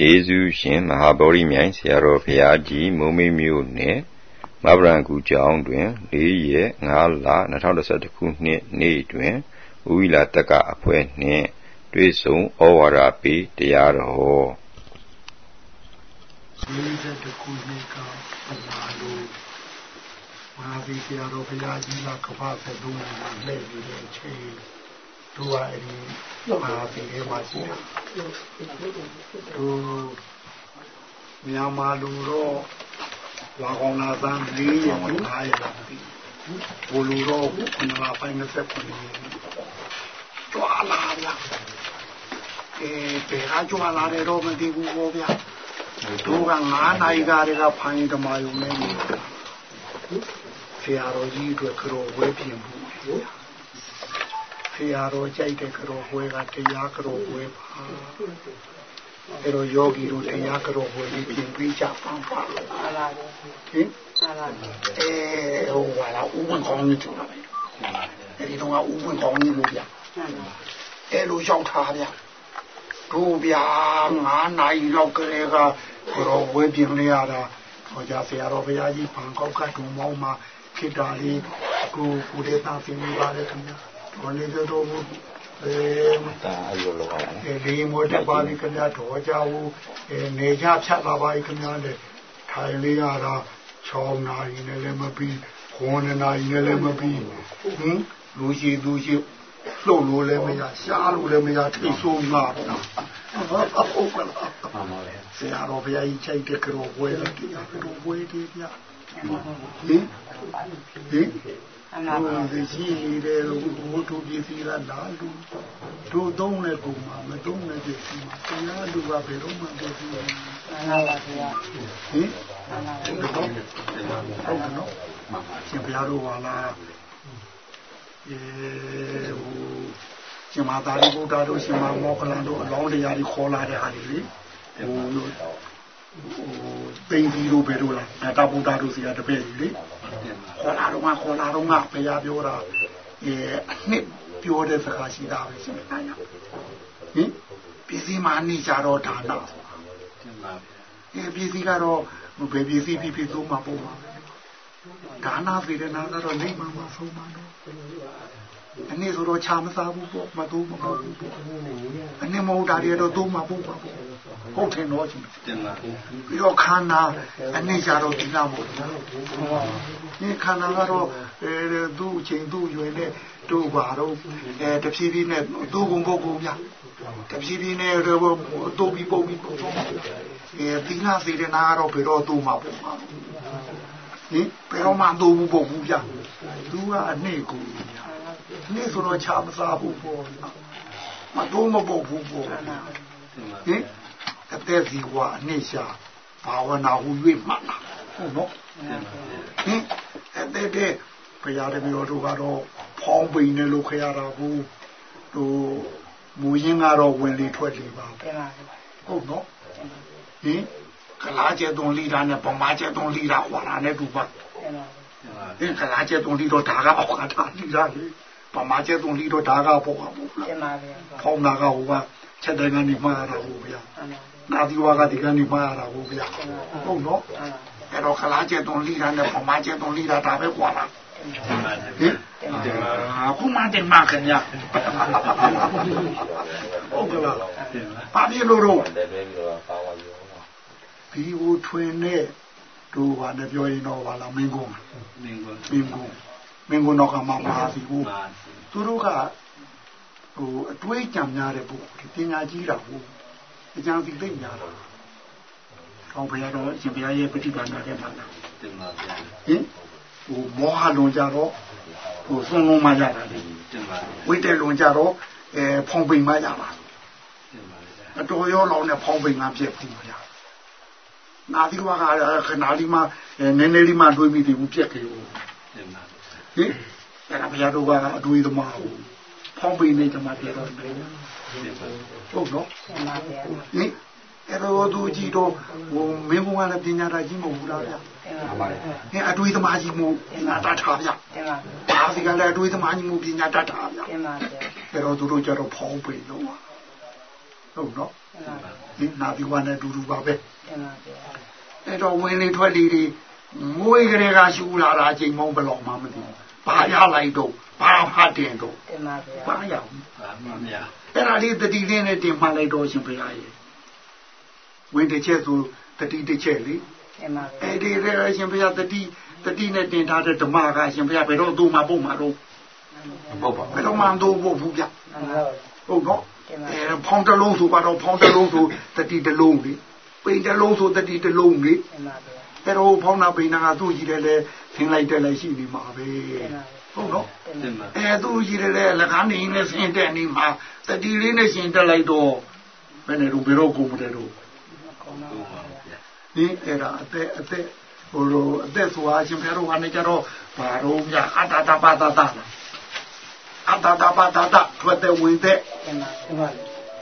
ကျေးဇူးရှင်မဟာဗောဓိမြိုင်ဆရာတော်ဘုရားကြီးမုံမေမြို့နယ်မဗရန်ကူကျောင်းတွင်၄ရက်5လ2011ခုနှစ်နေ့တွင်ဝိလာတက္ကအဖွဲ့နှင့်တွေ့ဆုံဩဝါဒပေးတရားတော်ဒီတဲ့ခုနှစ်ကလာလို့မဟာဗီဆရာတော်ဘုရားကြီးကကပ္ပသဒုံမှာလှည့်ပြီးတဲ့အချိန် တို့ကအဲ့ဒီမဟာဗီလေးမှာရှိတာတို့မြန်မာလူတော့လာကောင်းလာသန်း၄ရက်မှ၅ရက်လောက်ပြီဘိုလူတော့ခုနကပိုင်း29ကြွာလာဗျာအဲပေကကြွာလာတယ်တော့မသိဘူးဘောဗျာတို့က9နိုင်ကတည်းကဖိုင်းဓမ္မယုံနေနေတာဆရာတော်ကြီးအတွက်ကြောဝဲပြင်ဘူး ဆရာတော်ကြိုက်တဲ့ကြောဝဲကတရားကြောဝဲပါအဲ့တော့ယောဂီတို့တရားကြောဝဲလေးပြင်ပြီးကြပန်းပါဟင်အဲဟိုကလာဥပ္ပံကောင်းနေတယ်အဲ့ဒီတော့ကဥပ္ပံကောင်းနေလို့ဗျအဲ့လိုရောက်ထားဗျတို့ဗျာ9နာရီလောက်ကလေးကကြောဝဲပြင်နေရတာဟောကြားဆရာတော်ဘုရားကြီးဘန်ကောက်ကတူမောင်းမှာခိတာလေးကိုကိုဒေတာပြင်နေပါလေခင်ဗျာတော်နေကြတော့ဘူးအဲတာအဲ့လိုလောက်ရတယ်ဒီမိုးတက်ပါပြီခင်ဗျာတော်ကြဘူးအဲနေကြဖြတ်လာပါပြီခင်ဗျာ လေထိုင်လေးရတာ6နာရီနဲ့လည်းမပြီး9နာရီနဲ့လည်းမပြီးဟင်လူရှိသူရှိလှုပ်လို့လည်းမရရှားလို့လည်းမရထိတ်ဆိုးမှာဟုတ်ကဲ့ဆရာတော်ဘုရားကြီးချိုက်တဲ့ကြောဝဲတယ်တရားတော်ဝဲတယ်ဗျဟင်ဟင် အနာပါဒီရှိနေတဲ့လူဘုသူပြည်စီလာလာလူတို့သုံးတဲ့ကောင်မှာမသုံးတဲ့ပြည်စီမှာတရားလူကဘယ်တော့မှပြည်စီအနာပါဗျာဟင်အနာပါဟုတ်တော့ဟုတ်နော်ရှင်ဘုရားတို့ဟာလားအဲဟိုရှင်မာသာရိပုတ္တရာတို့ရှင်မာမောကလန်တို့အလောင်းတရားကြီးခေါ်လာတဲ့ဟာတွေလေဟိုပိန်ကြီးတို့ဘယ်လိုလားအတာဗုဒ္ဓတို့စီကတပည့်ကြီးလေ ခေါ်လာတော့မှခေါ်လာတော့မှဘုရားပြောတာအဲအနှစ်ပြောတဲ့စကားရှိတာပဲရှင်ဗျာဟင်ပစ္စည်းမှနေကြတော့ဒါနာအဲပစ္စည်းကတော့ဘယ်ပစ္စည်းဖြစ်ဖြစ်သုံးမှာပုံပါဒါနာစေတနာကတော့နေမှာမဆုံးပါတော့အနည်းဆိုတော့ချာမစားဘူးပေါ့မသုံးမပေါ့ဘူးပေါ့အနည်းမဟုတ်တာတွေတော့သုံးမှာပေါ့ပေါ့ ဟုတ်တယ်တော့ရှင်တင်ပါပြီးတော့ခန္ဓာအနည်းကြတော့ဒီလောက်မို့ဒီခန္ဓာကတော့အဲသူ့အချိန်သူ့ရွယ်နဲ့တို့ပါတော့အဲတဖြည်းဖြည်းနဲ့သူ့ကုံပုတ်ကုံပြတဖြည်းဖြည်းနဲ့တော့တို့ပြီးပုံပြီးပုံဆုံးအဲသီလစေတနာကတော့ဘယ်တော့သူ့မှာပေါ့ဟင်ဘယ်တော့မှသူ့ဘူးပုတ်ဘူးပြသူကအနည်းကိုနေ့ဆိုတော့ချမစားဘူးပေါ့မတော့မပုတ်ဘူးပေါ့ဟင် အသက်စီဝါအနှစ်ရှာဘာဝနာဟူ၍မှတ်လာဟုတ်နော်ဟင်အသက်တဲ့ဘုရားတပည့်တော်တို့ကတော့ဖောင်းပိန်နေလို့ခရတာဘူးဟိုမူရင်းကတော့ဝင်လေထွက်လေပါဟုတ်နော်ဟင်ကလာကျဲသွန်လီတာနဲ့ပမာကျဲသွန်လီတာဟွာလာနဲ့တူပါဟင်ကလာကျဲသွန်လီတော့ဒါကအောက်ကထားလီတာလေပမာကျဲသွန်လီတော့ဒါကပေါ့ပါဘူးလားဖောင်းတာကဟိုကချက်တဲ့ကနေမှားတာဟုတ်ဗျာ နာဒီဝါကဒီကနေမှားတာဟုတ်ဗျာဟုတ်နော်အဲ့တော့ခလားကျက်သွန်လိတာနဲ့ပမာကျက်သွန်လိတာဒါပဲကွာလားဟင်ခုမှတင်မှာခင်ဗျာဟုတ်ကလားပါပြီလို့တော့ဒီဟိုထွင်နဲ့တို့ဘာနဲ့ပြောရင်တော့ဘာလားမင်းကုန်းမင်းကုန်းမင်းကုန်းမင်းကုန်းတော့ကမှမာစီဘူးသူတို့ကဟိုအတွေးကြံများတဲ့ပုဂ္ဂိုလ်ပညာကြီးတာဟုတ် အကြံစီသိများတာ။ကောင်းဘုရားတော်ရှင်ဘုရားရဲ့ပฏิပါဏာတဲ့မှာလား။တင်ပါဗျာ။ဟင်ဟိုမောဟလွန်ကြတော့ဟိုဆုံးလုံးမှရတာလေ။တင်ပါဗျာ။ဝိတ္တလွန်ကြတော့အဲဖောင်ပိန်မှရပါ။တင်ပါဗျာ။အတော်ရောလောင်းနဲ့ဖောင်ပိန်မှပြည့်ပြီဗျာ။နာသီဝါကခဏလေးမှနည်းနည်းလေးမှတွေးမိသေးဘူးပြက်ကြီးဘူး။တင်ပါဗျာ။ဟင်အဲ့ဒါဘုရားတော်ကအတွေးသမားဘူး။ဖောင်းပိနေကြမှာပြတော့တယ် ဟုတ်နော်ဟင်အဲ့တော့သူကြည့်တော့ဟိုမင်းဘုံကလည်းပညာတာကြီးမဟုတ်ဘူးလားဗျာဟင်အတွေးသမားကြီးမို့ပညာတတ်တာဗျာဘာစီကလည်းအတွေးသမားကြီးမို့ပညာတတ်တာဗျာအဲ့တော့သူတို့ကြတော့ဖောင်းပိလို့ဟုတ်နော်ဒီနာဒီဝါနဲ့ဒူဒူပါပဲတင်ပါဗျာအဲ့တော့ဝင်လေထွက်လေတွေငွေကလေးကရှူလာတာအချိန်မောင်းဘယ်လောက်မှမသိဘူး ဘာရလိုက်တော့ဘာမှတင်တော့တင်ပါဗျာဘာရဘူးဘာမှမရအဲ့ဒါလေးတတိလေးနဲ့တင်မှလိုက်တော့ရှင်ဘုရားရဲ့ဝင်တစ်ချက်ဆိုတတိတစ်ချက်လေတင်ပါဗျာအဲ့ဒီလေရှင်ဘုရားတတိတတိနဲ့တင်ထားတဲ့ဓမ္မကရှင်ဘုရားဘယ်တော့သူ့မှာပုံမှာတော့ပုတ်ပါဘယ်တော့မှတော့ဖို့ဘူးဗျဟုတ်ပါဟုတ်နော်တင်ပါအဲဖောင်းတစ်လုံးဆိုတော့ဖောင်းတစ်လုံးဆိုတတိတစ်လုံးလေပိန်တစ်လုံးဆိုတတိတစ်လုံးလေတင်ပါဗျာ အဲ့တော့ဖောင်းနာပိန်နာကသူ့ကြီးတယ်လေသင်လိုက်တယ်လည်းရှိနေမှာပဲတင်ပါဟုတ်နော်တင်ပါအဲသူ့ကြီးတယ်လေလကားနေနဲ့ဆင်းတဲ့နေမှာတတိလေးနဲ့ရှင်တက်လိုက်တော့ဘယ်နဲ့တော့ဘယ်တော့ကုန်မလဲတော့ကောင်းပါဗျာဒီအဲ့ဒါအသက်အသက်ဟိုလိုအသက်ဆိုအရှင်ဖျားတို့ကနေကြတော့ဘာတော့မြအတ္တတပါတတလားအတ္တတပါတတထွက်တဲ့ဝင်တဲ့တင်ပါတင်ပါ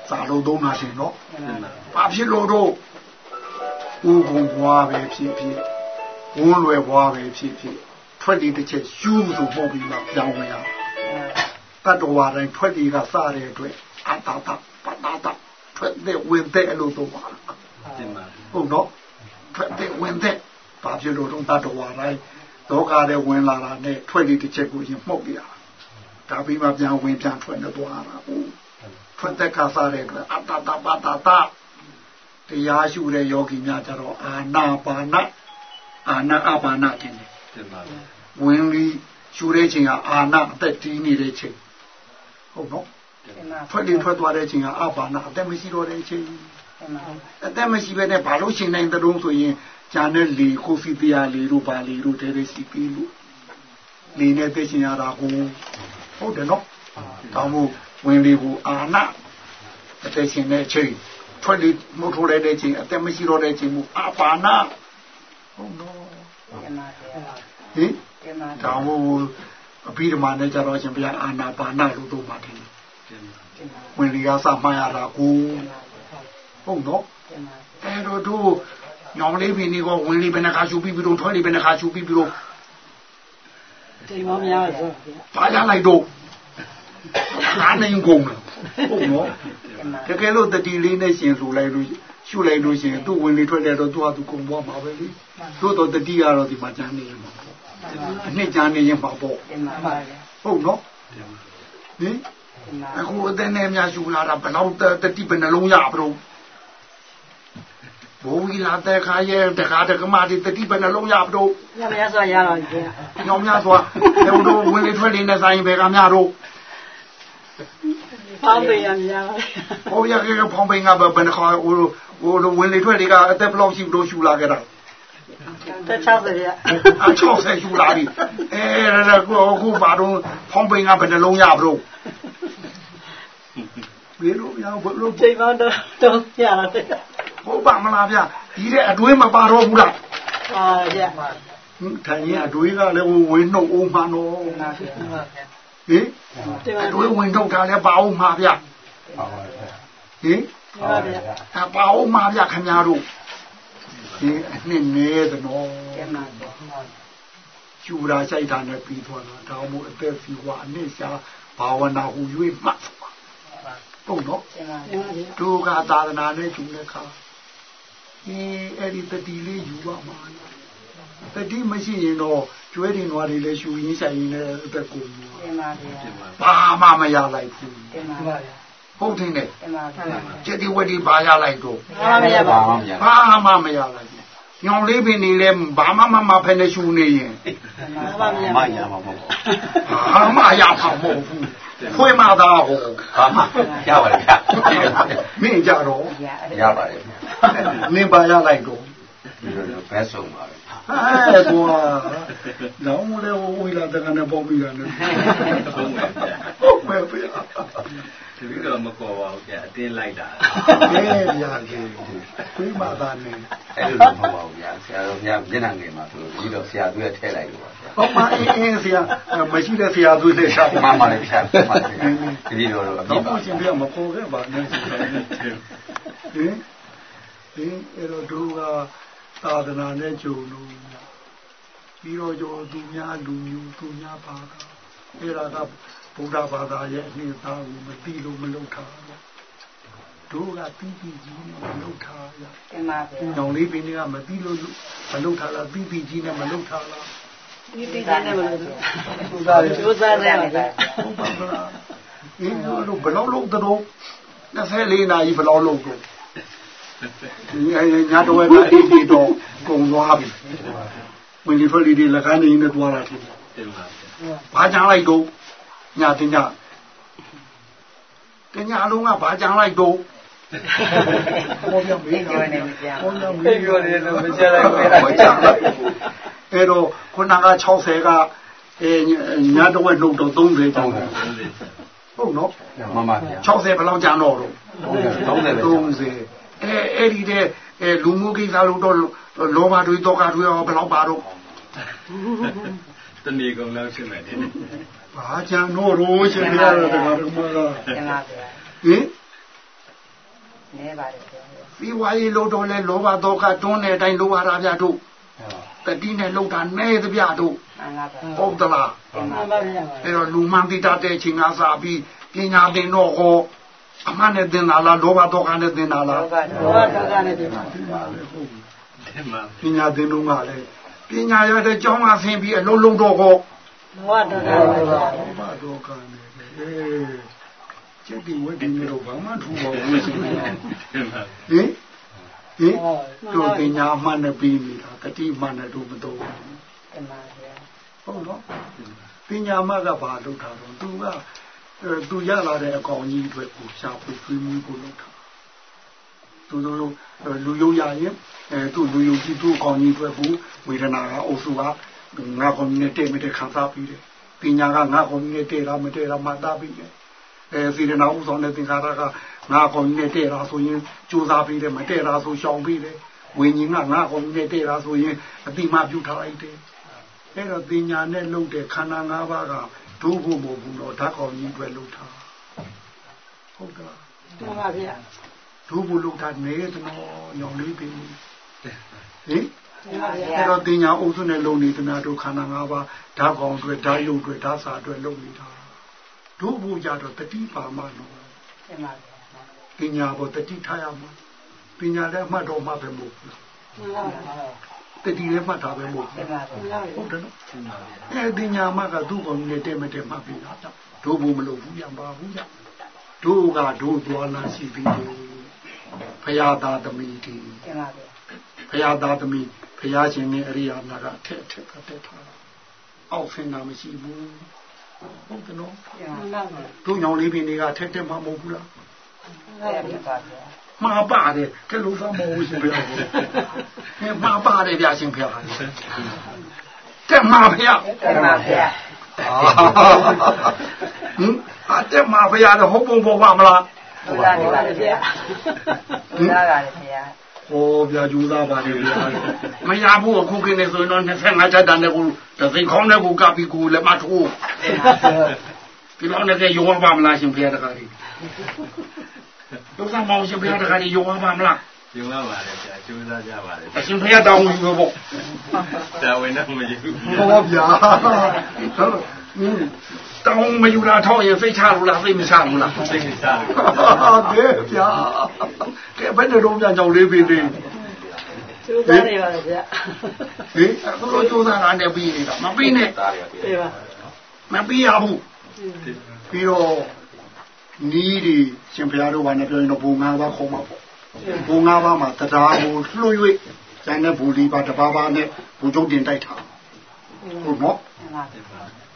စာလို့သုံးတာရှင်နော်တင်ပါဘာဖြစ်လို့တော့ ဦးကုံဘွားပဲဖြစ်ဖြစ်ဝန်းလွယ်ဘွားပဲဖြစ်ဖြစ်ထွက်ဒီတစ်ချက်ယူဆိုပုံပြီးမှပြောင်းမရတတ္တဝါတိုင်းထွက်ဒီကစတဲ့အတွက်အတ္တတပါတတထွက်တဲ့ဝင်တဲ့လို့တော့ပါတင်ပါဟုတ်တော့ထွက်တဲ့ဝင်တဲ့ဘာဖြစ်လို့တော့တတဝါတိုင်းဒုက္ခတဲ့ဝင်လာတာနဲ့ထွက်ဒီတစ်ချက်ကိုရင်မှုတ်ပြရဒါပြီးမှပြန်ဝင်ပြန်ထွက်နေသွားတာဟုတ်ထွက်တဲ့ခါစားတဲ့အတွက်အတ္တတပတ္တတ တရားရှုတဲ့ယောဂီများကြတော့အာနာပါနအာနာအပါနတင်တယ်တင်ပါဝင်ပြီးရှုတဲ့ချိန်ကအာနာအသက်တီးနေတဲ့ချိန်ဟုတ်နော်တင်ပါထွက်ဒီထွက်သွားတဲ့ချိန်ကအပါနအသက်မရှိတော့တဲ့ချိန်တင်ပါအသက်မရှိဘဲနဲ့ဘာလို့ရှင်နိုင်တဲ့တုံးဆိုရင်ဂျာနဲ့လီကိုဖီတရားလီတို့ဘာလီတို့တဲတဲစီပြီးလို့လီနဲ့သိရှင်ရတာကိုဟုတ်တယ်နော်တောင်းမို့ဝင်လီကိုအာနာအသက်ရှင်တဲ့ချိန် ထွက်လီမုတ်ထိုးတဲ့ချိန်အသက်မရှိတော့တဲ့ချိန်မူအာပါနာဟုတ်နော်တင်ပါဗျာဟင်တင်ပါတောင်းမို့အဘိဓမ္မာနဲ့ကြတော့ရှင်ဘုရားအာနာပါနာလို့တို့မှတယ်တင်ပါတင်ပါဝင်လီကစမှန်ရတာကိုတင်ပါဟုတ်နော်တင်ပါအဲ့တော့တို့ညောင်လေးပင်တွေကဝင်လေးဘယ်နှခါရှူပြီးပြီးတော့ထွက်လေးဘယ်နှခါရှူပြီးပြီးတော့တိမ်မောများဆိုဘာရလိုက်တော့ ငါနိုင်ကုန်လားဟုတ်နော်တင်ပါတကယ်လို့တတိလေးနဲ့ရှင်ဆိုလိုက်လို့ရှုလိုက်လို့ရှင်သူ့ဝင်လေးထွက်တဲ့တော့သူ့ဟာသူကုန်သွားမှာပဲလေသို့တော့တတိကတော့ဒီမှာကျန်နေရင်မှာပေါ့အနှစ်ကျန်နေရင်မှာပေါ့တင်ပါဗျာဟုတ်နော်ဟင်တင်ပါအခုအသက်နဲ့များရှူလာတာဘယ်တော့တတိဘယ်နှလုံးရပါတော့ဘိုးကြီးလာတဲ့ခါရဲ့တခါတကမာဒီတတိဘယ်နှလုံးရပါတော့ညမရဆိုရတော့ဗျာညောင်များစွာဟိုတို့ဝင်လေထွက်လေနဲ့ဆိုင်ဘယ်ကများတော့ ဖောင်းပေးရများပါဟိုရကဖောင်းပိန်ကဘယ်နှခါဟိုဟိုဝင်လေထွက်လေကအသက်ဘယ်လောက်ရှိလို့ရှူလာကြတာတက်60ဗျာအ60ရှူလာပြီအဲဒါကအခုဘာတော့ဖောင်းပိန်ကဘယ်နှလုံးရပါတော့ဘယ်လိုရဘယ်လိုချိန်မောတော့တော့ရတာဗျာဟုတ်ပါမလားဗျဒီတဲ့အတွင်းမပါတော့ဘူးလားအာဗျာဟင်ထိုင်ရင်အတွင်းကလည်းဝင်နှုတ်အောင်မှတော့ ဟင်တင်ပါအတွင်းဝင်နှုတ်တာလည်းပါအောင်မှာဗျဟင်ပါဗျာအပါအောင်မှာဗျခင်ဗျားတို့ဒီအနှစ်နေသနော်တင်ပါကျူတာဆိုင်တာနဲ့ပြီးသွားတာဒါမှမဟုတ်အသက်ဖြူဝအနှစ်ရှာဘာဝနာဟူ၍မှတ်ဟုတ်နော်တင်ပါဒုက္ခသာသနာနဲ့ကျူတဲ့ခါဒီအဲ့ဒီတတိလေးယူပါမှာ တတိမရှိရင်တော့ကျွဲတင်သွားတွေလည်းရှူရင်းဆိုင်ရင်းလည်းအသက်ကိုယူတင်ပါဗျာတင်ပါဘာမှမရလိုက်ဘူးတင်ပါဗျာဟုတ်တယ်နဲ့တင်ပါဗျာကျက်ဒီဝဒီဘာရလိုက်တော့ဘာမရပါဘူးဘာမှမရလိုက်ဘူးညောင်လေးပင်နေလဲဘာမှမမဖက်နေရှူနေရင်ဘာမရမပါရဘူးမှာမဟုတ်ဘာမှရမှာမဟုတ်ဘူးဖွင့်မသားဟောဘာမှရပါတယ်ဗျာမင်းကြတော့ရပါတယ်နင်ပါရလိုက်တော့ဘယ်ဆုံးပါပဲ အဲကွာလောင်းလဲဝေးလာတကနေပေါပြီးတာနဲ့ဟုတ်ပဲဗျာတပည့်တော်မကောပါဘူးဗျာအတင်းလိုက်တာကဲဗျာကဲဖွင့်မသားနေအဲ့လိုမဟုတ်ပါဘူးဗျာဆရာတော်ဘုရားမျက်နှာငယ်မှာဆိုလို့ဒီတော့ဆရာသူရထဲလိုက်လို့ပါဗျာဘာမှအင်းအင်းဆရာမရှိတဲ့ဆရာသွေးနဲ့ရှာမှန်ပါလေဗျာမှန်ပါလေတပည့်တော်တို့အပြတော့စ်ပါဘုရှင်ပြမခေါ်ခဲ့ပါနဲ့ဆိုတော့ဟင်ဒီအဲ့တော့သူက သာသနာနဲ့ဂျုံလို့ပြီးတော့ကျော်သူများလူမျိုးသူများပါကအဲ့ဒါကဗုဒ္ဓဘာသာရဲ့အနှစ်သာကိုမသိလို့မလုပ်တာဒတို့ကပြီးပြီးကြီးနဲ့မလုပ်ထားရတင်ပါဗျာညောင်လေးပင်တွေကမပြီးလို့မလုပ်ထားလားပြီးပြီးကြီးနဲ့မလုပ်ထားလားဒီတိကျနေမလို့သူသားတွေကျိုးစားတယ်ဗျာဟုတ်ပါမလားအင်းတို့ဘယ်လောက်လုပ်တော့24နာရီဘယ်လောက်လုပ်တော့ ညတော့ပဲအေးဒီတော့ကုန်သွားပြီဝင်ဒီဖလီဒီလက်ကနေနေသွားတာဒီတင်ပါဗျာဘာကြမ်းလိုက်တော့ညတင်ညတင်ညအလုံးကဘာကြမ်းလိုက်တော့ဟောပြမေးတာဟောပြမေးပြောတယ်လို့မချက်လိုက်ဘူးအဲ့တော့ခုနက60ကအဲညတော့လှုပ်တော့30တောင်းတယ်ဟုတ်နော်မှန်ပါဗျာ60ဘယ်လောက်ကြမ်းတော့တော့30 30 အဲအဲ့ဒီတဲ့အဲလူမှုကိစ္စလို့တော့လောဘတွေတော့ကတွေရောဘယ်လောက်ပါတော့တနေ့ကုန်လောက်ရှိမယ်တင်ဘာကြမ်းတော့ရောရှင်ပြရတယ်တခါတော့မလားတင်ပါဗျာဟင်နေပါတယ်ဗျာပြီးဝါရီလို့တော့လဲလောဘတော့ကတွန်းတဲ့အတိုင်းလောဘရာပြတို့တတိနဲ့လောက်တာနဲသပြတို့မှန်ပါဗျာဟုတ်သလားတင်ပါဗျာအဲ့တော့လူမှန်တိတတ်တဲ့ချိန်ကစားပြီးပညာသင်တော့ဟော အမှန်နဲ့သင်တာလားလောဘတော့ကနဲ့သင်တာလားဘောကဘောကကနေတင်ပါတင်ပါပညာသင်တော့ကလည်းပညာရတဲ့ကျောင်းမှာဆင်းပြီးအလုံးလုံးတော့ဟောဘောကတော့ကနေဗျာလောဘတော့ကနဲ့အေးကျက်ဒီဝက်ဒီမျိုးတော့ဘာမှထူပါဘူးရှင်ဟင်တင်ပါဟင်တို့ပညာမှန်နဲ့ပြီးနေတာတတိမှန်နဲ့တို့မတော့ဘူးတင်ပါဗျာဟုတ်နော်ပညာမကဘာလုပ်တာတော့သူကအဲ သူရလာတဲ့အကောင်ကြီးအတွက်ကိုရှာဖွေဖွေးမှုကိုလုပ်တာသူတို့လူယုံရရင်အဲသူလူယုံကြည့်သူ့အကောင်ကြီးအတွက်ကိုဝေဒနာကအုပ်စုကငါကောင်ကြီးနဲ့တဲ့မတဲ့ခံစားပြီးတယ်ပညာကငါကောင်ကြီးနဲ့တဲ့တာမတဲ့တာမှတ်သားပြီးတယ်အဲစေရနာဥဆောင်တဲ့သင်္ခါရကငါကောင်ကြီးနဲ့တဲ့တာဆိုရင်ကြိုးစားပြီးတယ်မတဲ့တာဆိုရှောင်ပြီးတယ်ဝိညာဉ်ကငါကောင်ကြီးနဲ့တဲ့တာဆိုရင်အတိမပြုထားလိုက်တယ်အဲ့တော့ပညာနဲ့လုပ်တဲ့ခန္ဓာ၅ပါးက ဒုဖို့မဟုတ်ဘူးတော့ဓာတ်ကောင်ကြီးအတွက်လုပ်တာဟုတ်ကဲ့တင်ပါဗျာဒုဖို့လုပ်တာနေတော့ညောင်လေးပြီဟင်တင်ပါဗျာအဲ့တော့ပညာအုပ်စုနဲ့လုပ်နေတဲ့တို့ခန္ဓာ၅ပါးဓာတ်ကောင်အတွက်ဓာတ်ရုပ်အတွက်ဓာတ်စာအတွက်လုပ်နေတာဒုဖို့ကြတော့တတိပါမလို့တင်ပါဗျာပညာပေါ်တတိထားရမှာပညာလည်းမှတ်တော့မှပဲမဟုတ်ဘူး တင်ပါဗျာတတိလည်းမှတ်တာပဲမဟုတ်တင်ဘူးပါဗျာဟုတ်တယ်နော်တင်ပါဗျာအဲ့ဒီညာမကသူ့ကောင်ကြီးနဲ့တဲ့မတဲ့မှတ်ပြီးတာတို့ဘူးမလို့ဘူးရပါဘူးကြတို့ကတို့သွားလာရှိပြီးတယ်ဖရာသားသမီးတီတင်ပါဗျာဖရာသားသမီးဖရာရှင်နဲ့အရိယာနာကထက်ထက်ကတက်ထားတာအောက်ဆင်းတာမရှိဘူးဟုတ်တယ်နော်တင်ပါဗျာတို့ညောင်လေးပင်တွေကထက်တက်မှမဟုတ်ဘူးလားတင်ပါဗျာ မှားပါတယ်ကဲလို့သားမဟုတ်ရှင်ဖရာဟဲ့မှားပါတယ်ဗျာရှင်ဖရာတက်မှာဖရာတင်ပါဗျာဟင်အတက်မှာဖရာတော့ဟုတ်ပုံပေါ်ပါမလားဘုရားနေပါဗျာဘုရားကလည်းဗျာဟောဗျာကြိုးစားပါလေဗျာမရဘူးအခုခင်းနေဆိုရင်တော့25ချက်တန်တဲ့ကိုတသိခေါင်းတဲ့ကိုကပ်ပြီးကိုလည်းမထိုးဒီ လောက်နဲ့ရုံပါမလားရှင်ဖရာတကားကြီးရုံစားမအောင်ရှင်ဖရာတကားကြီးရုံပါမလားယူရပါတယ်ဗျာကျိုးစားကြပါတယ်အရှင်ဖရာတောင်းယူပေါ့တာဝန်တော့မယူဘူးဟောဗျာတောင်းမယူတာထောက်ရင်စိတ်ချလို့လားစိတ်မချဘူးလားစိတ်ကစားလို့ကဲဗျာကဲဘယ်နဲ့တော့ပြန်ကြောင်လေးပြီးသေးကျိုးသားနေပါဗျာဟင်အခုလိုကြိုးစားတာနဲ့ပြီးနေတာမပြီးနဲ့တင်ပါမပြီးရဘူးပြီးတော့ နီးဒီရှင်ဘုရားတို့ဘာနဲ့ပြောရင်တော့ဘုံ၅ပါးခေါ်မှာပေါ့ဘုံ၅ပါးမှာတရားကိုလွှတ်၍ကျန်တဲ့ဘူလီပါတစ်ပါးပါးနဲ့ဘူချုပ်တင်တိုက်ထားဟုတ်နော်တင်ပါ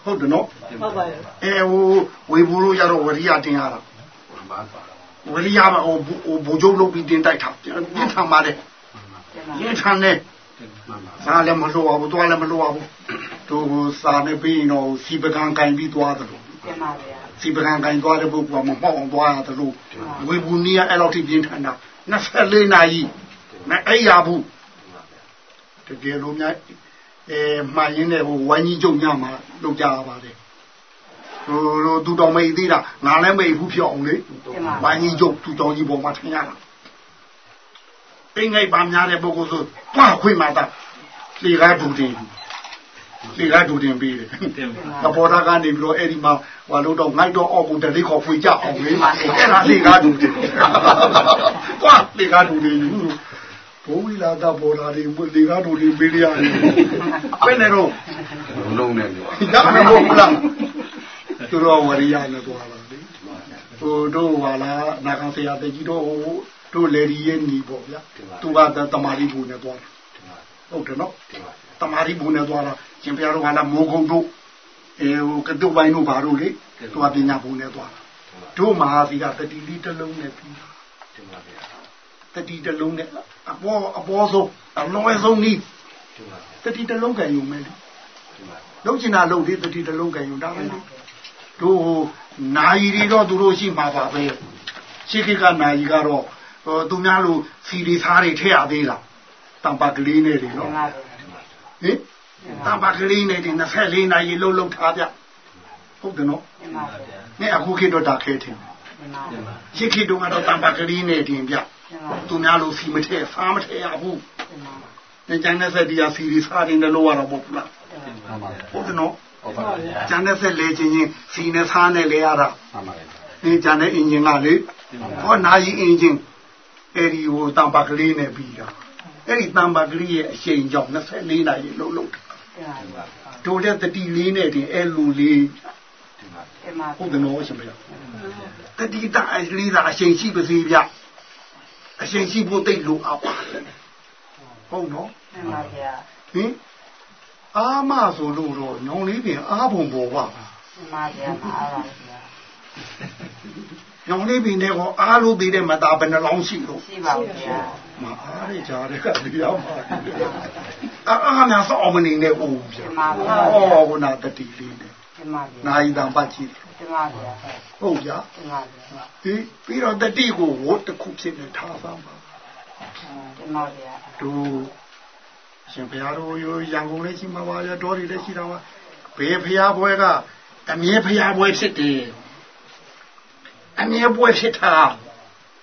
ဟုတ်တယ်နော်ဟုတ်ပါရဲ့အဲဟိုဝေဘူးလို့ရတော့ဝရိယတင်ရတာဝရိယမှာဟိုဘူချုပ်လုပ်ပြီးတင်တိုက်ထားပြင်းထန်ပါတယ်တင်ပါရင်းထန်တယ်စားလည်းမလိုပါဘူးသွားလည်းမလိုပါဘူးတို့စားနေပြီးတော့စီပကံကင်ပြီးသွားတယ်လို့တင်ပါဗျာ စီပကံကင်သွားတဲ့ပုဂ္ဂိုလ်ကမပေါ့အောင်သွားရတယ်လို့ဝေဘူးနီးရအဲ့လောက်ထိပြင်းထန်တာ24နာရီမအဲ့ရဘူးတကယ်လို့များအဲမှားရင်းတဲ့ဟိုဝိုင်းကြီးကြုံညမှာလုပ်ကြရပါတယ်ဟိုလိုသူတော်မိတ်သေးတာငါလည်းမိတ်ဘူးဖြစ်အောင်လေတင်ပါဝိုင်းကြီးကြုံသူတော်ကြီးပေါ်မှာထင်ရတာအိမ်ငိုက်ပါများတဲ့ပုဂ္ဂိုလ်ဆိုတွားခွင့်မှာတာလေကားဒူတင် လေကားဒူတင်ပေးတယ်အပေါ်တာကနေပြီးတော့အဲ့ဒီမှာဟိုလို့တော့ငိုက်တော့အောက်ကိုတလေးခေါ်ဖွေကြအောင်လေအဲ့ဒါလေကားဒူတင်ကွာလေကားဒူတင်ဘိုးဝီလာတာပေါ်လာတယ်လေကားဒူတင်ပေးရတယ်ဘယ်နဲ့တော့လုံးနဲ့လေဒါမှမဟုတ်လားသူတော်ဝရိယနဲ့သွားလာလေဟိုတို့ဟာလားနာခံဆရာတကြီးတို့ဟိုတို့လေဒီရဲ့ညီပေါ့ဗျာသူကတမာရီဘူးနဲ့သွားဟုတ်တယ်နော်တမာရီဘူးနဲ့သွားတာ ရှင်ဘုရားတို့ကလားမိုးကုတ်တို့အဲဟိုကတုတ်ပိုင်းတို့ဘာတို့လေသူကပညာဘူးနဲ့သွားတာတို့မဟာစီကတတိလေးတစ်လုံးနဲ့ပြီးတတိတစ်လုံးနဲ့အပေါ်အပေါ်ဆုံးအလွယ်ဆုံးနီးတတိတစ်လုံးကံယူမယ်လေလုံးချင်တာလုံးလေးတတိတစ်လုံးကံယူတာပဲလေတို့ဟိုနာယီတွေတော့သူတို့ရှိမှာပါပဲရှိခိကနာယီကတော့ဟိုသူများလိုစီလီသားတွေထည့်ရသေးလားတံပါကလေးနဲ့တွေနော်ဟင် တံပါကလေးနဲ့တွေ24နာရီလုံးလုံးထားပြဟုတ်တယ်နော်နဲ့အခုခေတ်တော့ဒါခဲထင်ရှိခိတုန်းကတော့တံပါကလေးနဲ့တင်ပြသူများလိုစီမထည့်စားမထည့်ရဘူးနေကျန်တဲ့ဆက်တရားစီလီသားတွေနဲ့လို့ရတော့မဟုတ်လားဟုတ်တယ်နော်ဟုတ်ပါဗျာကျန်တဲ့ဆက်လေချင်းချင်းစီနဲ့စားနဲ့လေရတာမှန်ပါဗျာဒီကျန်တဲ့အင်ဂျင်ကလေဟောနာယီအင်ဂျင်အဲ့ဒီဟိုတံပါကလေးနဲ့ပြီးတာအဲ့ဒီတံပါကလေးရဲ့အရှိန်ကြောင့်24နာရီလုံးလုံး တို့တဲ့တတိလေးနဲ့တင်အဲ့လူလေးဟုတ်တယ်နော်ရှင်ဗျာတတိတအလေးသာအရှိန်ရှိပါစေဗျအရှိန်ရှိဖို့တိတ်လိုအပ်ပါတယ်ဟုတ်နော်ဟင်အာမဆိုလို့တော့ညောင်လေးပြင်အားပုံပေါ်ပါ ညောင်လေးပြင်တဲ့ကောအားလို့သေးတဲ့မသားဘယ်နှလောင်းရှိလို့မအားရကြတဲ့ကတရားမှာအာအာများစောင်းမနေနဲ့ဦးဗျာဟောဘုနာတတိလေးနဲ့နာယီတံပတ်ကြည့်ဟုတ်ဗျာဒီပြီးတော့တတိကိုဝတ်တစ်ခုဖြစ်နေထားသမ်းပါသူရှင်ဘုရားတို့ရောရန်ကုန်လေးရှိမှာပါရတော်တွေလည်းရှိတာပါဘေးဘုရားဘွဲကအမြဲဘုရားဘွဲဖြစ်တယ် အမြဲဘွဲဖြစ်တာ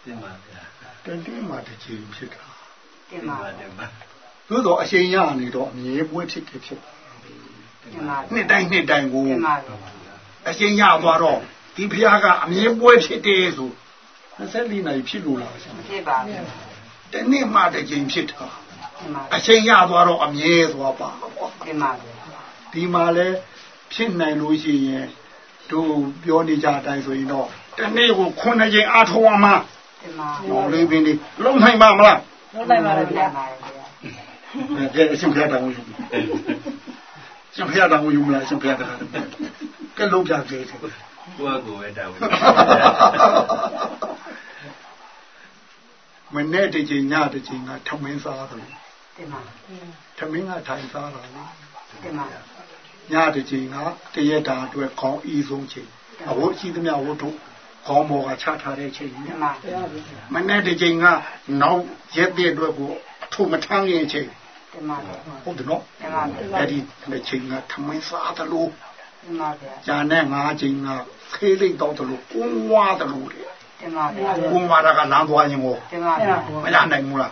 တင်ပါဗျာတန်တင်းမှာတစ်ချိန်ဖြစ်တာတင်ပါတင်ပါသို့တော့အချိန်ရနေတော့အမြဲပွဲဖြစ်ဖြစ်ဖြစ်နှစ်တိုင်းနှစ်တိုင်းကိုအချိန်ရသွားတော့ဒီဖះကအမြဲပွဲဖြစ်တယ်ဆို24နိုင်ဖြစ်လို့လားရှင်တနေ့မှတစ်ချိန်ဖြစ်တာအချိန်ရသွားတော့အမြဲသွားပါဒီမှာလဲဖြစ်နိုင်လို့ရှိရင်တို့ပြောနေကြအတိုင်းဆိုရင်တော့ တနေ့ကို9ချိန်အားထုတ်အောင်မှာတော်လေးပင်လေးလုံးနိုင်ပါမလားလုံးလိုက်ပါလေဗျာကဲအရှင်ဖျားတောင်းယူရှင်ဖျားတောင်းယူမလားရှင်ဖျားတောင်းကဲလုံးပြကြည့်ကိုယ့်အကိုပဲတာဝန်မနဲ့တစ်ချိန်ညတစ်ချိန်ကထမင်းစားတယ်ထမင်းကထိုင်စားတာလေညတစ်ချိန်ကတရက်တာအတွက်ခေါင်းအီးဆုံးချိန်အဝတ်ရှိသမျှဝတ်ထုတ် ခေါင်းပေါ်ကချထားတဲ့ချိန်ညမနဲ့တစ်ချိန်ကနောက်ရက်တဲ့အတွက်ကိုအထုမထမ်းရင်ချိန်ဟုတ်တယ်နော်အဲ့ဒီတစ်ချိန်ကထမင်းစားတယ်လို့ဂျာနဲ့ငါးချိန်ကခေးလိုက်တော့တယ်လို့ကုန်းဝါတယ်လို့တဲ့ကုန်းဝါတာကလမ်းသွားရင်ကိုမရနိုင်ဘူးလား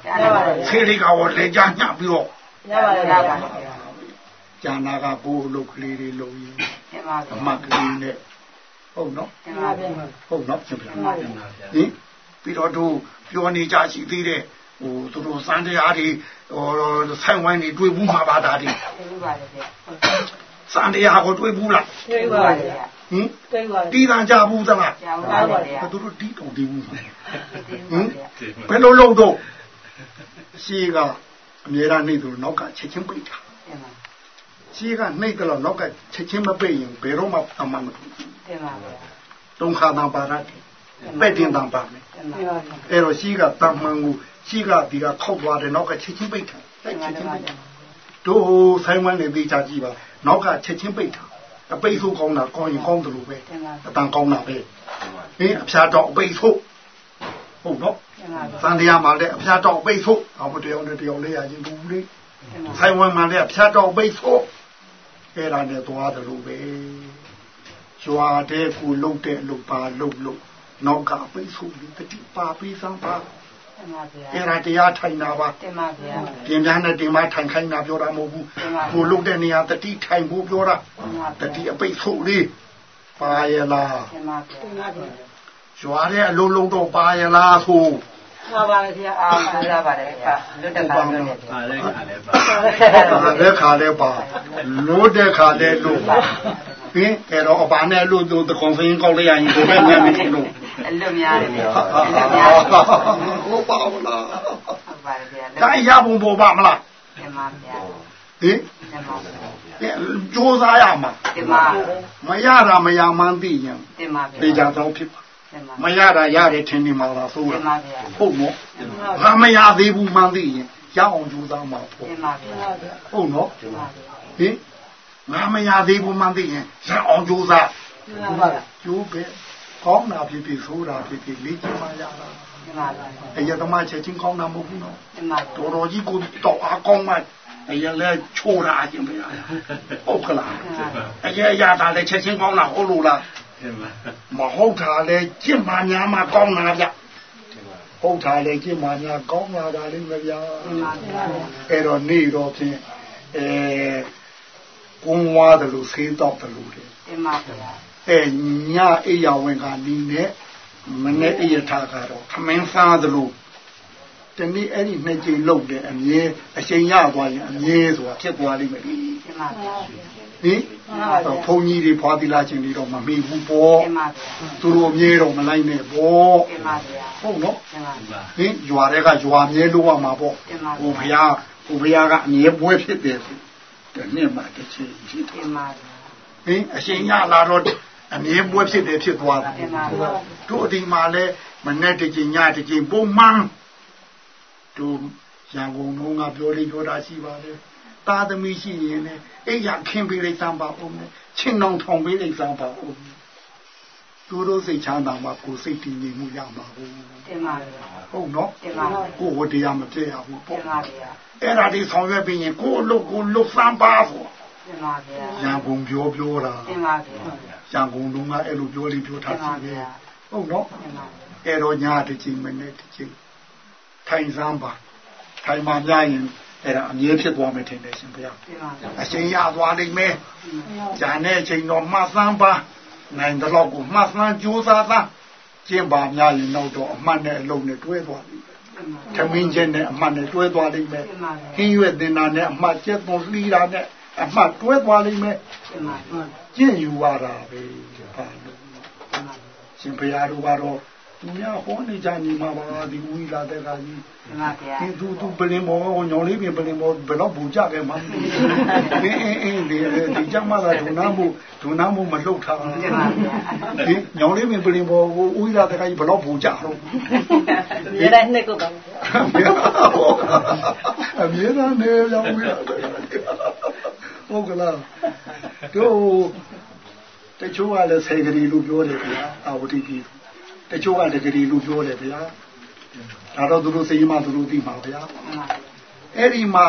ခေးလိုက်ကရောလေကြညှပြီးတော့ရပါလေဗျာဂျာနာကဘိုးလုတ်ကလေးတွေလုံရင်အမတ်ကလေးနဲ့ ဟုတ်နော်ဟုတ်နော်ရှင်ဗျာတင်ပါဗျာဟင်ပြီးတော့တို့ပြောနေကြရှိသေးတယ်ဟိုသူတို့စံတရားတွေဟိုဆိုင်ဝိုင်းတွေတွေ့ဘူးမှာပါတာတွေစံတရားကိုတွေ့ဘူးလားတွေ့ပါလေဗျာဟင်တွေ့ပါလေတီးတန်ကြဘူးသလားကျောင်းသားပါလေဗျာသူတို့တီးတုံတီးဘူးဟင်ဘယ်လိုလုပ်တော့ရှိကအမြဲတမ်းနေသူနောက်ကချက်ချင်းပိတ်တာ ရှိကနှိတ်ကတော့နောက်ကချက်ချင်းမပိတ်ရင်ဘယ်တော့မှအမှန်မထူတင်ပါဗျာတုံခါတံပါရတယ်ပဲ့တင်တံပါမယ်တင်ပါဗျာအဲ့တော့ရှိကတမန်ကိုရှိကဒီကခောက်သွားတယ်နောက်ကချက်ချင်းပိတ်တာအဲ့ချက်ချင်းပိတ်တာတို့ဆိုင်ဝမ်းနေသေးချာကြည့်ပါနောက်ကချက်ချင်းပိတ်တာအပိတ်ဆိုးကောင်းတာကောင်းရင်ကောင်းတယ်လို့ပဲတင်ပါအတန်ကောင်းတာပဲဟင်းအဖျားတော့အပိတ်ဆိုးဟုတ်နော်တင်ပါသံတရားမှာလည်းအဖျားတော့အပိတ်ဆိုးအောင်မတရားနဲ့တရားလေးရချင်းဘူးလေဆိုင်ဝမ်းမှာလည်းအဖျားတော့အပိတ်ဆိုး အဲ့ဒါနဲ့သွားတယ်လို့ပဲရွာတဲ့ကူလုံတဲ့လုံပါလုံလုံနောက်ကအပိတ်ဆိုးပြီးတတိပါပြီးစမ်းပါတင်ပါဗျာအဲ့ဒါတရားထိုင်တာပါတင်ပါဗျာပြင်ပြနဲ့တင်မထိုင်ခိုင်းတာပြောတာမဟုတ်ဘူးတင်ပါကိုလုတ်တဲ့နေရာတတိထိုင်ဖို့ပြောတာတင်ပါတတိအပိတ်ဆို့လေးပါရလားတင်ပါဗျာရွာတဲ့အလုံးလုံးတော့ပါရလားဆို ပါပါဗျာအာဆရာပါတယ်ဗျာလွတ်တက်ကလွတ်တယ်ပါလဲခါလဲပါပါတဲ့ခါလဲပါလို့တဲ့ခါလဲလို့ဟင်အဲ့တော့အပါနဲ့လို့သူတကွန်ဖင်းကောက်လိုက်ရရင်ကိုပဲမြန်မယ်လို့အလွတ်များတယ်ဗျာဟာအလွတ်များဟုတ်ပါဘူးလားဟုတ်ပါတယ်ဗျာဒါရပုံပေါ်ပါမလားတင်ပါဗျာဟင်တင်ပါဗျာကြိုးစားရမှာတင်ပါမရတာမရမှန်းသိရင်တင်ပါဗျာသိကြတော့ဖြစ်ပါတင်ပါ မရတာရတယ်ထင်နေမှာလားဆိုတင်ပါဗျာဟုတ်နော်ငါမရသေးဘူးမှန်းသိရင်ရအောင်ကြိုးစားမှာပေါ့တင်ပါဗျာဟုတ်နော်တင်ပါဗျာဟင်ငါမရသေးဘူးမှန်းသိရင်ရအောင်ကြိုးစားတင်ပါဗျာကျိုးပဲကောင်းတာဖြစ်ဖြစ်ဆိုးတာဖြစ်ဖြစ်လေ့ကျင့်မှရတာတင်ပါဗျာအယတမချက်ချင်းကောင်းတာမဟုတ်ဘူးနော်တင်ပါဗျာတော်တော်ကြီးကိုတော့အကောင်းမှအယလဲချိုးတာအချင်းပဲဟုတ်ကလားအယရတာလည်းချက်ချင်းကောင်းတာဟုတ်လို့လားတင်ပါ မဟုတ်တာလဲကျင့်မှညာမှကောင်းတာဗျဟုတ်တာလဲကျင့်မှညာကောင်းလာတာလေးမဗျာတင်ပါဗျာအဲ့တော့နေတော့ဖြင့်အဲကုန်းဝါတယ်လို့ဆေးတော့တယ်လို့လေတင်ပါဗျာအဲညအိယာဝင်ကနီးနဲ့မနေ့အိယထားကတော့ခမင်းစားတယ်လို့တနေ့အဲ့ဒီနှစ်ကြိမ်လုတ်တယ်အမြဲအချိန်ရသွားရင်အမြဲဆိုတာဖြစ်သွားလိမ့်မယ်ဟင်တင် ပါဗျာဘုန်းကြီးတွေဖွာသီလာချင်းတွေတော့မမေ့ဘူးပေါ့တင်ပါဗျာသူတို့အမြဲတော့မလိုက်နဲ့ပေါ့တင်ပါဗျာဟုတ်နော်တင်ပါပါဟင်ရွာတွေကရွာမြဲလို့ရမှာပေါ့တင်ပါဟိုဘုရားဟိုဘုရားကအမြဲပွဲဖြစ်တယ်ဆိုတနေ့မှတစ်ချိန်ဖြစ်တယ်တင်ပါဗျာဟင်အရှင်ရလာတော့အမြဲပွဲဖြစ်တယ်ဖြစ်သွားတယ်တင်ပါဗျာတို့အဒီမှာလဲမနေ့တစ်ချိန်ညတစ်ချိန်ပုံမှန်တို့ရန်ကုန်လုံးကပြောလိပြောတာရှိပါတယ် တာသမီရှိရင်လည်းအိယာခင်းပေးလိုက်သမ်းပါဦးမယ်ချင်းအောင်ထောင်ပေးလိုက်သမ်းပါဦးသူတို့စိတ်ချမ်းသာမှကိုယ်စိတ်တည်ငြိမ်မှုရမှာဘူးတင်ပါဗျာဟုတ်နော်တင်ပါဗျာကိုယ်ဝတရားမပြည့်ရဘူးတပေါ့င်ပါဗျာအဲ့ဒါဒီဆောင်ရွက်ပြီးရင်ကိုယ်အလုပ်ကိုလုပ်သမ်းပါဆိုတင်ပါဗျာရန်ကုန်ပြောပြောတာတင်ပါဗျာရန်ကုန်လုံးကအဲ့လိုပြောလိပြောတထားင်ပါရှိတဗျာယ်ဟုတ်နော်တင်ပါအဲ့တော့ညတစ်ချိန်မနေ့တစ်ချိန်ထိုင်စမ်းပါထိုင်မှများရင် အဲ့ဒါအမြဲဖြစ်သွားမယ်ထင်တယ်ရှင်ဘုရားတင်ပါဗျာအရှင်ရသွားလိမ့်မယ်ဂျာနဲ့အချိန်တော့မှတ်စမ်းပါနိုင်တော့ကိုမှတ်စမ်းကြိုးစားသားကျင့်ပါများရင်တော့တော့အမှတ်နဲ့အလုံးနဲ့တွဲသွားလိမ့်မယ်ထမင်းချင်းနဲ့အမှတ်နဲ့တွဲသွားလိမ့်မယ်တင်ပါဗျာခင်းရွက်တင်တာနဲ့အမှတ်ကျက်သွန်လှီးတာနဲ့အမှတ်တွဲသွားလိမ့်မယ်တင်ပါဗျာကျင့်ယူရတာပဲဟာလို့ရှင်ဘုရားတို့ကတော့ သူများဟောနေကြနေမှာပါဒီဝီလာတဲ့ကကြီးတင်ပါဗျာဒီသူသူပလင်မောညောင်လေးပြင်ပလင်မောဘယ်တော့ဘူကြတယ်မှမသိဘူးအင်းအင်းအင်းဒီဒီကြမှာကဒုနာမှုဒုနာမှုမလှုပ်ထားတင်ပါဗျာဒီညောင်လေးပြင်ပလင်မောကိုဝီလာတဲ့ကကြီးဘယ်တော့ဘူကြတော့ရေတိုင်းနှစ်ကုတ်ပါအမြဲတမ်းနေရောက်ဝီလာတဲ့ဟုတ်ကလားတို့တချို့ကလည်းဆေဂရီလို့ပြောတယ်ဗျာအာဝတိကြီး တချို့ကတဂရီလို့ပြောတယ်ဗျာဒါတော့သူတို့စိတ်မှသူတို့သိမှာဗျာအဲ့ဒီမှာ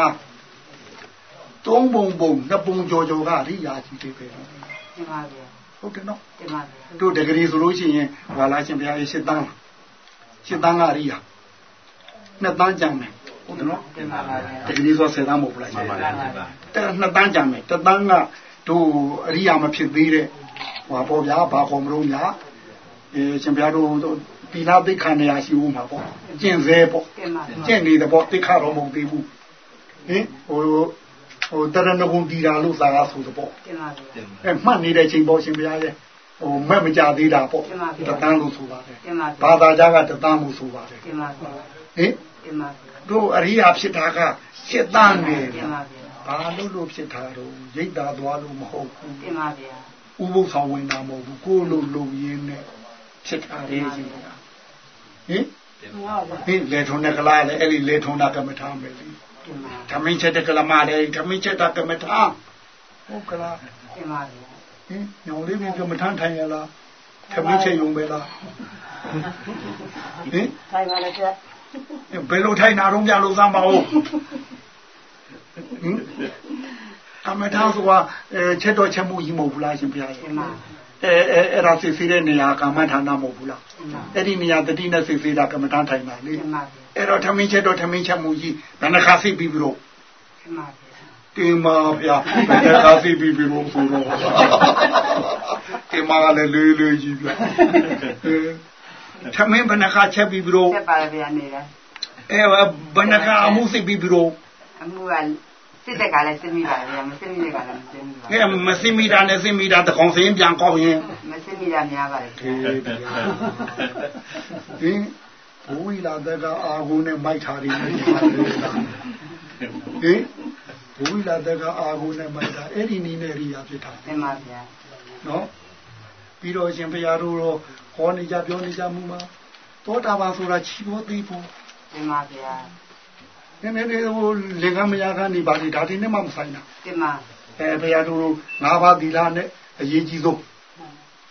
သုံးပုံပုံနှစ်ပုံကြော်ကြော်ကရိယာကြီးတွေပဲတင်ပါဗျာဟုတ်တယ်နော်တင်ပါဗျာတို့တဂရီဆိုလို့ရှိရင်ဟောလာရှင်ဘုရားရဲ့ရှစ်တန်းရှစ်တန်းကရိယာနှစ်တန်းကြံမယ်ဟုတ်တယ်နော်တင်ပါဗျာတဂရီဆိုဆယ်တန်းမဟုတ်ဘူးလားရှင်ပါပါပါတဲ့နှစ်တန်းကြံမယ်တစ်တန်းကတို့အရိယာမဖြစ်သေးတဲ့ဟောပေါ့ဗျာဘာခေါ်မလို့ညာ အဲရှင်ဘုရားတို့တိနာသိခဏနေရရှိဦးမှာပေါ့ကျင့်စေပေါ့တင်ပါဗျာကျင့်နေတယ်ပေါ့သိခတော့မဟုတ်သေးဘူးဟင်ဟိုဟိုတရဏဂုံတီတာလို့သာဆိုတော့ပေါ့တင်ပါဗျာတင်ပါအဲမှတ်နေတဲ့ချိန်ပေါ့ရှင်ဘုရားရဲ့ဟိုမဲ့မကြသေးတာပေါ့တင်ပါဗျာတတန်းလို့ဆိုပါတယ်တင်ပါဘာဗျာသာကြားကတတန်းလို့ဆိုပါတယ်တင်ပါဗျာဟင်တင်ပါဗျာတို့အရိယာဖြစ်တာကရှစ်တန်းနေတင်ပါဗျာဘာလို့လို့ဖြစ်တာတော့ရိတ်တာသွားလို့မဟုတ်ဘူးတင်ပါဗျာဥပုသ်ဆောင်ဝင်တာမဟုတ်ဘူးကိုယ်လိုလုံရင်းနဲ့ ဖြစ်တာလေရှင်ဗျာဟင်တင်တင်ပါပါဗျာဟင်လေထုံတဲ့ကလားလေအဲ့ဒီလေထုံတာကမ္မထာမယ်လေတင်ပါဓမင်းချက်တဲ့ကလမလေဓမင်းချက်တာကမ္မထာဟုတ်ကလားတင်ပါဗျာဟင်ညောင်လေးပြင်ကမ္မထာထိုင်ရလားဓမင်းချက်ယုံပဲလားဟင်ထိုင်ပါလေကျက်ဘယ်လိုထိုင်တာတော့ပြလို့စမ်းပါဦးဟင်ကမ္မထာဆိုတာအဲချက်တော်ချက်မှုကြီးမဟုတ်ဘူးလားရှင်ဘုရားတင်ပါ အဲအဲအဲ့ဒါစစ်စစ်တဲ့နေရာကာမဌာနမဟုတ်ဘူးလားတင်ပါအဲ့ဒီနေရာတတိနဲ့စစ်စစ်တာကမ္မထာထိုင်တာလေတင်ပါဗျာအဲ့တော့ထမင်းချက်တော့ထမင်းချက်မူကြီးဘယ်နှခါစိတ်ပြီးပြီတော့တင်ပါဗျာတင်ပါဗျာဘယ်နှခါစိတ်ပြီးပြီလို့ဆိုတော့တင်ပါလည်းလေးလေးကြီးဗျာထမင်းဘယ်နှခါချက်ပြီးပြီတော့ဆက်ပါဗျာနေတာအဲ့ဘယ်နှခါအမှုစိတ်ပြီးပြီတော့အမှုက စစ်တဲ့ကလည်းစစ်မိပါဗျာမစစ်မိတဲ့ကလည်းမစစ်မိပါအဲ့မစင်မီတာနဲ့စင်မီတာတကောင်စင်းပြန်ကောက်ရင်မစစ်မိတာများပါတယ်ဗျာဟင်ဘူဝီလာတကအာဂုနဲ့မိုက်ထားတယ်ဟင်ဘူဝီလာတကအာဂုနဲ့မိုက်တာအဲ့ဒီနီးနဲ့ရိယာဖြစ်တာတင်ပါဗျာနော်ပြီးတော့ရှင်ဘုရားတို့တော့ဟောနေကြပြောနေကြမှုမှာသောတာပန်ဆိုတာချီဖို့သိဖို့တင်ပါဗျာ နည်းနည်းလေးဟိုလင်္ကာမယာကနေပါလိဒါဒီနဲ့မှမဆိုင်တာ တင်ပါ အဲဘုရားတို့ငါးပါးသီလနဲ့အရေးကြီးဆုံး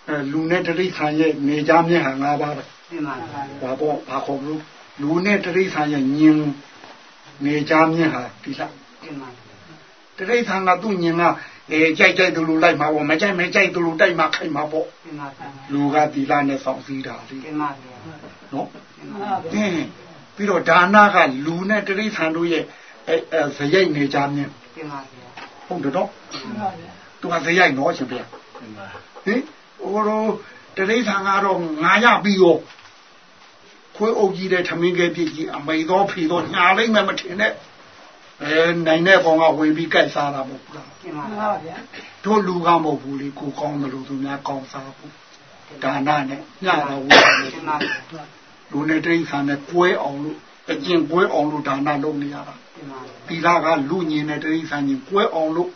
အဲလူနဲ့တရိษံရဲ့နေကြမြင့်ဟာငါးပါးပဲ တင်ပါဗျာ ဘာပေါ့ဘာခေါ်မလို့လူနဲ့တရိษံရဲ့ညင်နေကြမြင့်ဟာသီလ တင်ပါ တရိษံကသူ့ညင်ကအဲကြိုက်ကြိုက်သူလူလိုက်မှာပေါ့မကြိုက်မကြိုက်သူလူတိုက်မှာခိုက်မှာပေါ့ တင်ပါဗျာ လူကသီလနဲ့ဆောင်စည်းတာလေ တင်ပါဗျာ နော် တင် ပါအင်းပြီးတော့ဒါနကလူနဲ့တရိษံတို့ရဲ့အဲအဲဇယိုက်နေကြမြင့်တင်ပါဗျာဟုတ်တယ်နော်သူကဇယိုက်နော်ရှင်ဗျာတင်ပါဟင်ဟိုတော့တရိษံကတော့ငါရပြီးရောခွေးအုပ်ကြီးတဲ့ထမင်းကဲပြည့်ကြီးအမိသောဖီသောညာလိုက်မှမထင်နဲ့အဲနိုင်တဲ့ကောင်ကဝင်ပြီးကြိုက်စားတာမဟုတ်ဘူးလားတင်ပါဟုတ်ဗျာတို့လူကမဟုတ်ဘူးလေကိုကောင်းတယ်လို့သူများကောင်းစားဘူးဒါနနဲ့ညတော့ဝေးတယ်တင်ပါဗျာ လူနဲ့တိရိစ္ဆာန်နဲ့ကွဲအောင်လို့အကျင့်ကွဲအောင်လို့ဒါနလုပ်နေရတာတင်ပါသီလကလူညင်တဲ့တိရိစ္ဆာန်ညင်ကွဲအောင်လို့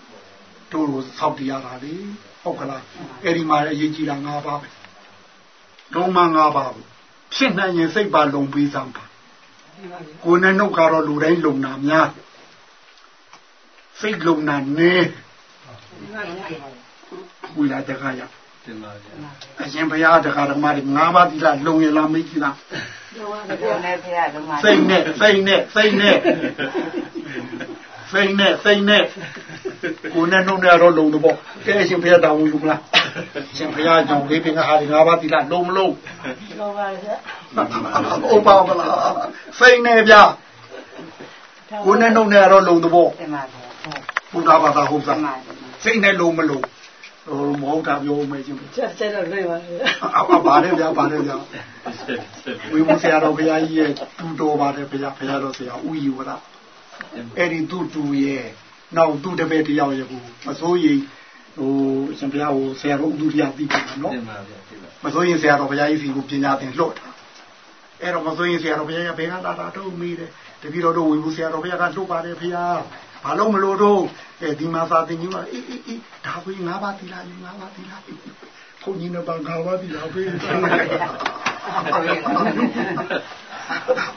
တို့လိုစောက်တည်ရတာလေဟုတ်ကလားအဲ့ဒီမှာအရေးကြီးတာ၅ပါးပဲလုံးမ၅ပါးဘူးဖြစ်နိုင်ရင်စိတ်ပါလုံပြီးစမ်းပါကိုယ်နဲ့နှုတ်ကတော့လူတိုင်းလုံနာများစိတ်လုံနာနေဝိလာတခါရ တင်ပါဗျာအရှင်ဘုရားတရားဓမ္မတွေ၅ပါးသီလလုံရလားမေးကြည့်လားဘုရားနဲ့ဖရာလုံးဝစိတ်နဲ့စိတ်နဲ့စိတ်နဲ့စိတ်နဲ့စိတ်နဲ့ကိုယ်နဲ့နှုတ်နဲ့တော့လုံတော့ပေါ့ကဲအရှင်ဘုရားတောင်းလို့မလားအရှင်ဘုရားကြောင့်လေးပင်ကဟာဒီ၅ပါးသီလလုံမလုံလောပါဗျာဟုတ်ပါမလားစိတ်နဲ့ဗျာကိုယ်နဲ့နှုတ်နဲ့တော့လုံတော့ပေါ့တင်ပါဗျာဘုရားဘာသာဟုတ်တစားင်ပါစိတ်နဲ့လုံမလုံ ဟိုမဟုတ်တာပြောမယ်ရှင်ချက်ချက်တော့လွှဲပါဗျာအပါပါတယ်ဗျာပါတယ်ဗျာဝိမုဆရာတော်ဘုရားကြီးရဲ့တူတော်ပါတယ်ဘုရားဘုရားတော်ဆရာဥယီဝရအဲ့ဒီသူ့တူရဲ့နောက်သူ့တပည့်တယောက်ရဲ့ကိုမစိုးရင်ဟိုရှင်ဘုရားဟိုဆရာတော်ဥဒုရိယပြီးပါနော်တင်ပါဗျာတင်ပါမစိုးရင်ဆရာတော်ဘုရားကြီးစီကိုပညာသင်လွတ်တာအဲ့တော့မစိုးရင်ဆရာတော်ဘုရားကဘယ်ကလာတာတော့မေးတယ် တပည့်တော်တို့ဝိမုဆရာတော်ဘုရားကလွတ်ပါတယ်ဘုရားဘာလို့မလို့တော့အဲဒီမှာသာတင်ကြီးကအေးအေးအေးဒါကိုငါးပါးသီလယူငါးပါးသီလယူဘုန်းကြီးနဲ့ဘာငါးပါးသီလပေးတယ်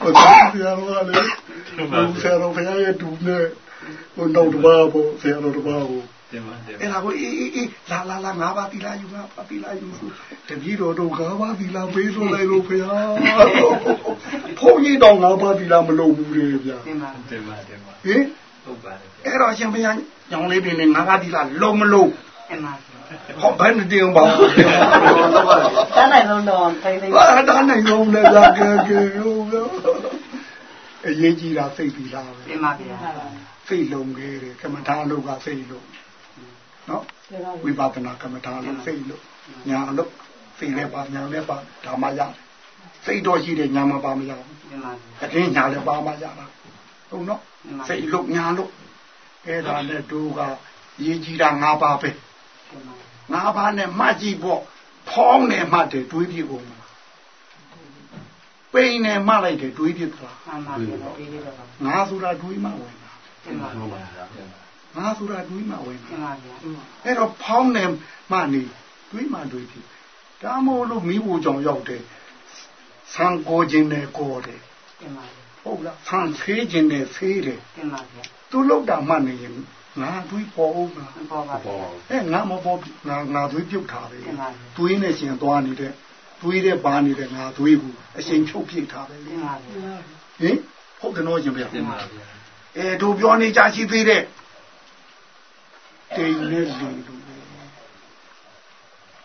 ဟိုတော့ဆရာတော်ကလေဟိုဆရာတော်ဘုရားရဲ့တူနဲ့ဟိုတော့တပါးပေါ့ဆရာတော်တပါးကိုတင်ပါတင်ပါ အဲ့ဒါကိုအေးအေးအေးလာလာလာငါးပါးသီလယူငါးပါးသီလယူဆိုတပည့်တော်တို့ငါးပါးသီလပေးလို့လိုက်လို့ဘုရားဘုန်းကြီးတော်ငါးပါးသီလမလုပ်ဘူးလေဗျာတင်ပါတင်ပါတင်ပါဟင်ဟုတ်ပါတယ်အဲ့တော့ရှင်ဘုရားညောင်လေးပင်နဲ့ငါးပါးသီလလုံးမလုံးတင်ပါဟောဘယ်နဲ့တင်ပါ့တန်းနိုင်လုံးတော့ထိုင်နေဘာတာနိုင်လုံးလဲကြာကဲကဲဟုတ်အရေးကြီးတာစိတ်သီလပဲတင်ပါဗျာစိတ်လုံးခဲ့တယ်ကမ္မထာလို့ကစိတ်လုံး နော်ဝိပဿနာကမ္မထာလို့စိတ်လုံးညာလို့စိတ်လည်းပါညာလည်းပါဒါမှရတယ်စိတ်တော့ရှိတယ်ညာမှပါမရဘူးတင်ပါအတင်းညာလည်းပါမှရတာဟုတ်နော်စိတ်လုံးညာလို့အဲ့ဒါနဲ့တို့ကရေးကြီးတာ၅ပါးပဲတင်ပါငါးပါးနဲ့မှတ်ကြည့်ပေါ့ဖောင်းနဲ့မှတ်တယ်တွေးပြကုန်မှာပိန်နဲ့မှတ်လိုက်တယ်တွေးပြသလားမှန်ပါဗျာဒီလိုတော့ငါဆိုတာတွေးမှဝင်တာတင်ပါဗျာ ငါဆိုတာတွေးမှဝင်တတာင်ပါဗျာအဲ့တော့ဖောင်းနဲ့မှတ်နေတွေးမှတွေးပြဒါမို့လို့မိဖို့ကြောင့်ရောက်တယ်ဆံကိုခြင်းနဲ့ကိုတယ်တင်ပါဟုတ်လားဆံဆေးခြင်းနဲ့ဆေးတယ်တင်ပါဗျာသူလောက်တာမှတ်နေရင်ငါတွေးပေါ်ဦးလားပေါ်ပါဗျာအဲငါမပေါ်ဘူးငါငါတွေးပြုတ်ထားတယ်တင်ပါသွေးနဲ့ရှင်သွားနေတဲ့သွေးတဲ့ပါနေတဲ့ငါသွေးကိုအရှင်ဖြုတ်ပြစ်ထားတယ်လေတင်ပါဗျာဟင်ဟုတ်တယ်နော်ရှင်ဗျာတင်ပါဗျာအဲတို့ပြောနေကြရှိသေးတဲ့ တိန်နဲ့လူလူ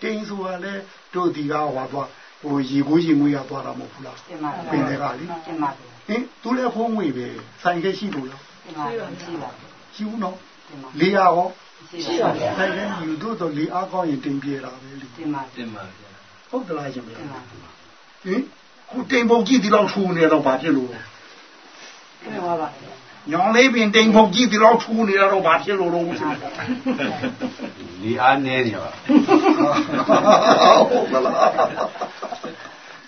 တိန်ဆိုတာလေတို့ဒီကဟွာသွားဟိုရေကိုရေငွေရသွားတာမဟုတ်ဘူးလားတင်ပါပင်တွေကလေတင်ပါဗျာဟင်သူလည်းဖုံးငွေပဲဆိုင်ခဲ့ရှိလို့လားတင်ပါရှိပါရှိဘူးနော်တင်ပါလေရောရှိပါဗျာဆိုင်ခဲ့ယူတို့တော့လေအားကောင်းရင်တင်ပြေတာပဲလေတင်ပါတင်ပါဗျာဟုတ်သလားရှင်ဗျာတင်ပါဟင်ခုတိမ်ပုံကြည့်ဒီလောက်ထူနေတော့ဘာဖြစ်လို့တင်ပါပါ ညောင်လေးပင်တိမ်ပုံကြည့်ဒီလောက်ထူနေတော့ဘာဖြစ်လို့တော့ရှင်ဗျာဒီအားနေနေပါဟုတ်ကလား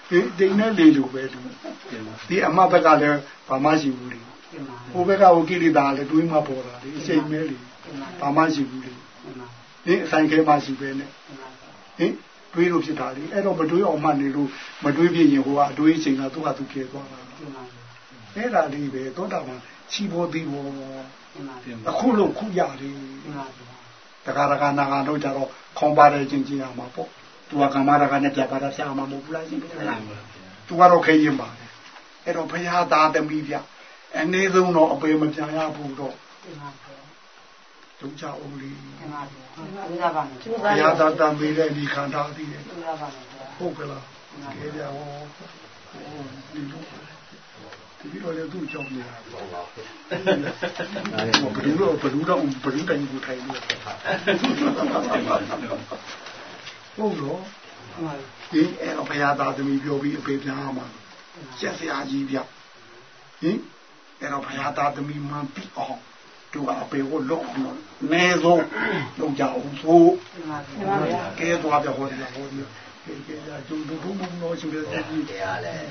ဒီတိမ်နဲ့လေလူပဲသူတင်ပါဒီအမဘက်ကလည်းဘာမှရှိဘူးလေတင်ပါဟိုဘက်ကဟိုကိလေသာလည်းတွေးမှပေါ်တာလေအစိမ့်မဲလေတင်ပါဘာမှရှိဘူးလေတင်ပါဒီအဆိုင်ခဲမှရှိပဲနဲ့တင်ပါဟင်တွေးလို့ဖြစ်တာလေအဲ့တော့မတွေးအောင်မှနေလို့မတွေးပြရင်ဟိုကအတွေးချိန်ကသူ့ဟာသူပြေသွားတာတင်ပါအဲ့ဒါလေးပဲသောတာပန် ချီပေါ်ပြီးပေါ်တင်ပါတင်ပါအခုလို့ခုရတယ်တင်ပါတခါတခါနာကန်တော့ကြတော့ခေါင်းပါတယ်ချင်းချင်းရမှာပေါ့သူကကမ္မရကနဲ့ပြပါတာဆရာမမဟုတ်ဘူးလားရှင်ဗျာတင်ပါသူကတော့ခဲရင်ပါတယ်အဲ့တော့ဘုရားသားသမီးပြအနည်းဆုံးတော့အပေမပြန်ရဘူးတော့တင်ပါဒုကြအောင်လေးတင်ပါတင်ပါပါမယ်တင်ဘုရားသားသမီးတဲ့ဒီခန္ဓာတည်းပါပါမယ်ဟုတ်ကလားကဲကြဟောဒီလို ဒီလိုလေသူ့ကြောင့်နေတာဘယ်လိုတော့ဘယ်လိုတော့ဘယ်လိုတိုင်းကိုထိုင်လို့ဟုတ်တော့ဒီအဲ့တော့ဘုရားသားသမီးပြောပြီးအပေပြန်ရမှာဆက်စရာကြီးပြဟင်အဲ့တော့ဘုရားသားသမီးမှန်ပြီးအောင်သူကအပေကိုလောအောင်လို့နေဆုံးလုံးကြအောင်ဆိုတင်ပါတင်ပါဗျာကဲသွားပြဟောဒီဟောဒီ 对呀나중에무궁무진오시면되지대안 에.